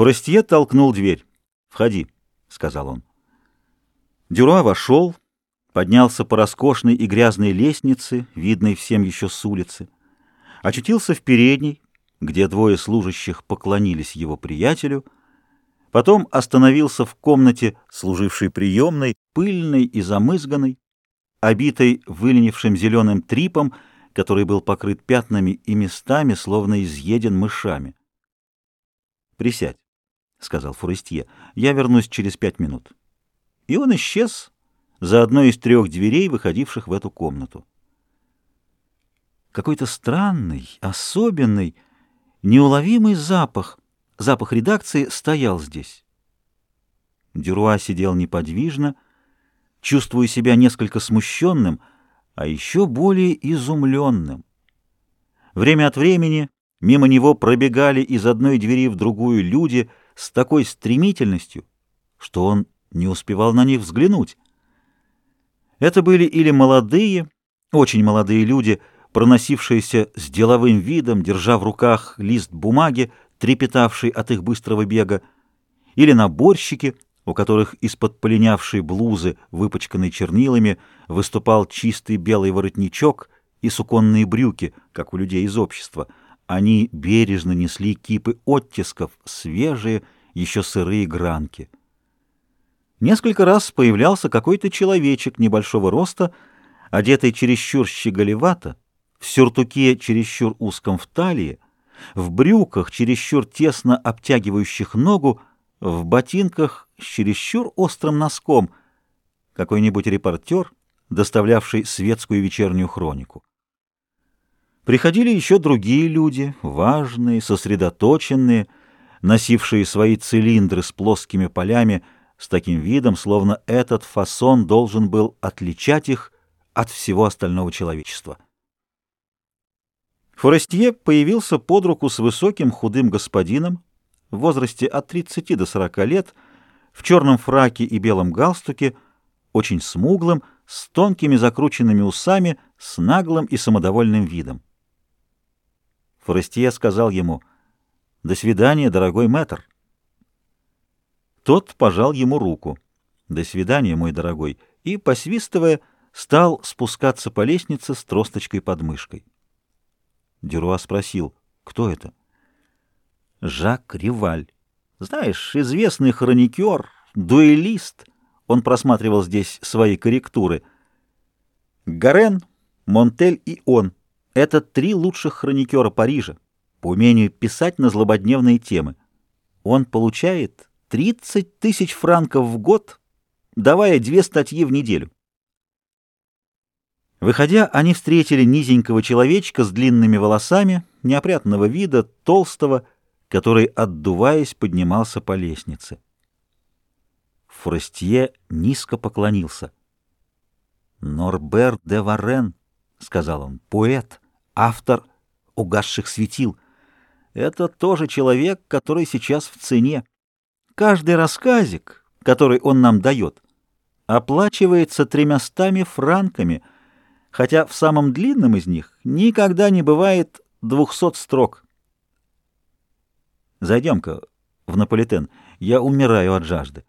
Форестье толкнул дверь. «Входи», — сказал он. Дюруа вошел, поднялся по роскошной и грязной лестнице, видной всем еще с улицы, очутился в передней, где двое служащих поклонились его приятелю, потом остановился в комнате, служившей приемной, пыльной и замызганной, обитой выленившим зеленым трипом, который был покрыт пятнами и местами, словно изъеден мышами. «Присядь», — сказал Форестье, — «я вернусь через пять минут». И он исчез за одной из трех дверей, выходивших в эту комнату. Какой-то странный, особенный, неуловимый запах, запах редакции стоял здесь. Дюруа сидел неподвижно, чувствуя себя несколько смущенным, а еще более изумленным. Время от времени мимо него пробегали из одной двери в другую люди с такой стремительностью, что он не успевал на них взглянуть. Это были или молодые, очень молодые люди, проносившиеся с деловым видом, держа в руках лист бумаги, трепетавший от их быстрого бега, или наборщики — у которых из-под полинявшей блузы, выпачканной чернилами, выступал чистый белый воротничок и суконные брюки, как у людей из общества. Они бережно несли кипы оттисков, свежие, еще сырые гранки. Несколько раз появлялся какой-то человечек небольшого роста, одетый чересчур щеголевато, в сюртуке чересчур узком в талии, в брюках чересчур тесно обтягивающих ногу, в ботинках с чересчур острым носком, какой-нибудь репортер, доставлявший светскую вечернюю хронику. Приходили еще другие люди, важные, сосредоточенные, носившие свои цилиндры с плоскими полями, с таким видом, словно этот фасон должен был отличать их от всего остального человечества. Форестье появился под руку с высоким худым господином в возрасте от 30 до 40 лет, в черном фраке и белом галстуке, очень смуглым, с тонкими закрученными усами, с наглым и самодовольным видом. Форестье сказал ему «До свидания, дорогой мэтр». Тот пожал ему руку. «До свидания, мой дорогой», и, посвистывая, стал спускаться по лестнице с тросточкой под мышкой. Дюруа спросил, кто это? Жак Риваль. Знаешь, известный хроникер, дуэлист. Он просматривал здесь свои корректуры. Гарен, Монтель и он — это три лучших хроникера Парижа по умению писать на злободневные темы. Он получает 30 тысяч франков в год, давая две статьи в неделю. Выходя, они встретили низенького человечка с длинными волосами, неопрятного вида, толстого, который, отдуваясь, поднимался по лестнице. Форестье низко поклонился. «Норбер де Варен», — сказал он, — «поэт, автор угасших светил. Это тоже человек, который сейчас в цене. Каждый рассказик, который он нам дает, оплачивается тремястами франками, хотя в самом длинном из них никогда не бывает двухсот строк». Зайдем-ка в Наполитен. Я умираю от жажды.